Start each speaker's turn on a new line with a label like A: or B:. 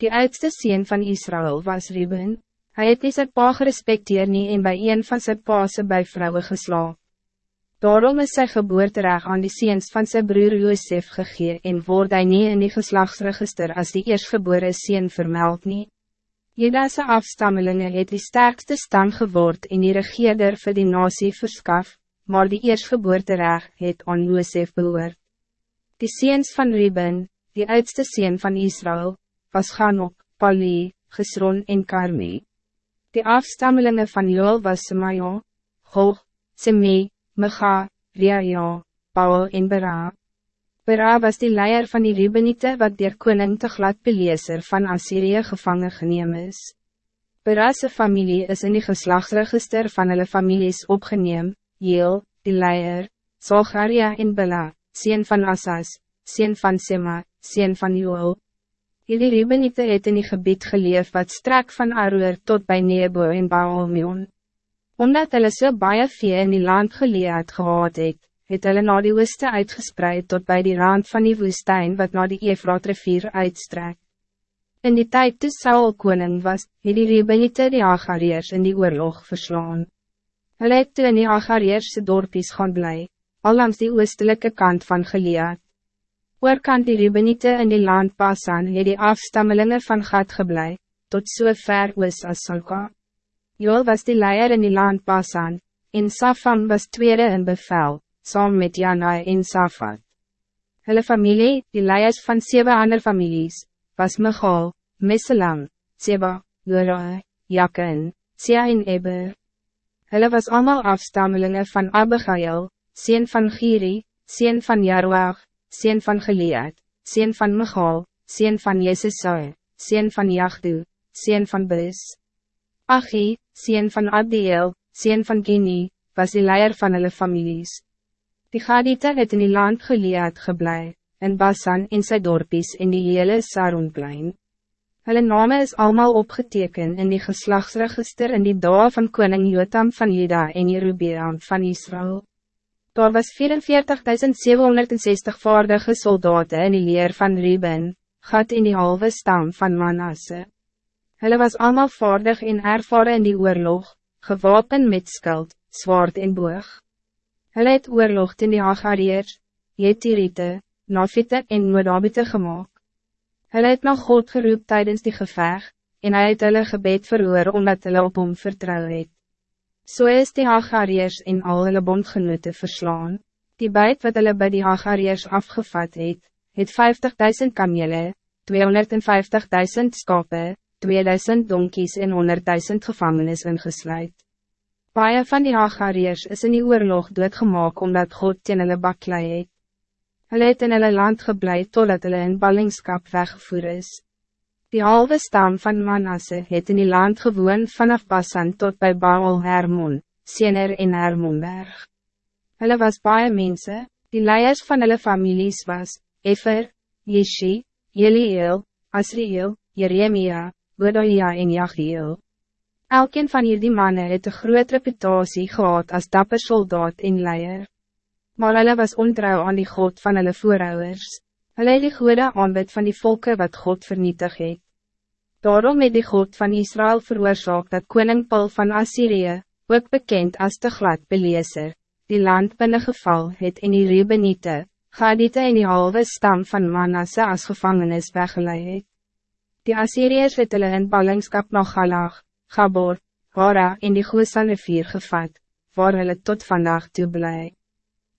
A: Die oudste sien van Israël was Ruben. Hij het nie sy pa gerespekteer nie en by een van sy paase by vrouwen geslaap. Daarom is sy geboortereg aan die seens van zijn broer Josef gegee en word hy nie in die geslagsregister als die eerstgebore seen vermeld nie. Jedase afstammelingen het die sterkste stam geword en die regeerder vir die nasie verskaf, maar die eerstgeboortereg het aan Josef behoort. Die seens van Ruben, die oudste seen van Israël, was Ganok, Pali, Gesron en Karmi. Die afstammelingen van Joel was Semaja, Gog, Semi, Mecha, Riaja, Paul en Bera. Bera was die leier van die Rubenite wat dier koning te glad van Assyrië gevangen geneem is. Bera's familie is in die geslagsregister van hulle families opgeneem, Jeel, die leier, Zogaria en Bela, sien van Asas, sien van Sema, sien van Joel, Hierdie Rubenite het in die gebied geleef wat strek van Aroer tot bij Nebo en Baalmeon. Omdat hulle so baie vee in die land geleerd gehad het, het hulle na die ooste uitgespreid tot bij die rand van die woestijn wat na die Efraat rivier uitstrek. In die tijd toe Saul koning was, het die Rubenite die Agariërs in die oorlog verslaan. Hulle het toe in die Agariërs dorpies gaan bly, al langs die oostelike kant van geleerd. Oorkant die Rubenite in die land Basan het die afstammelingen van Gad geblei, tot so ver oos as Salka. Joel was die leier in die land Basan, en Safan was tweede in bevel, saam met Janai en Safat. Hulle familie, die leiers van zeven ander families, was Michal, Meselam, Seba, Gorai, Jakin, Sia en Eber. Hulle was allemaal afstammelingen van Abigail, sien van Giri, sien van Jarwag, sien van Geleed, sien van Michal, sien van Jesesai, sien van Jachdu, sien van Bus. Achi, sien van Abdiel, sien van Gini, was die leier van hulle families. Die Gadite het in die land Geleed geblei, in Basan in sy dorpies in die hele Saronplein. Hulle name is allemaal opgeteken in die geslagsregister in die dae van koning Jotam van Juda en Jerubiam van Israël. Daar was 44.760 vaardige soldaten in die leer van Ruben, gat in die halve stam van Manasse. Hulle was allemaal vaardig en ervaren in die oorlog, gewapen met skuld, zwaard en boog. Hulle het oorlog in die Hagariërs, Jetirite, Nafite en Moabite gemaakt. Hulle het na God geroep tijdens die geveg, en hy het hulle gebed verhoor omdat hulle op hom vertrouw het. So is die Hagariërs en al hulle bondgenote verslaan. Die buit wat hulle by die Hagariërs afgevat het, het 50.000 kamele, 250.000 skape, 2000 donkies en 100.000 gevangenis ingesluit. Baie van die Hagariërs is in die oorlog doodgemaak omdat God teen hulle baklei het. Hulle het in hulle land geblei totdat hulle in ballingskap weggevoer is. Die halve stam van Manasse het in die land gewoon vanaf Basan tot bij Baal Hermon, Siener en Hermonberg. Hulle was baie mense, die leiers van hulle families was, Efer, Jeshi, Jeliel, Asriel, Jeremia, Bodoia en Jachiel. Elkeen van hierdie mannen het een groot reputatie gehad als dapper soldaat en leier. Maar hulle was ontrouw aan die God van hulle voorouders. Hulle het die goede aanbid van die volken wat God vernietig het. Daarom het die God van Israël veroorzaak dat koning Paul van Assyrië, ook bekend als de glad beleeser, die land binnengeval het in die Rubenite, Gadite in die halve stam van Manasse als gevangenis weggeleid het. Die Assyriërs het hulle in ballingskap na Galag, Gabor, Hora en die Goosan rivier gevat, waar hulle tot vandaag toe blij.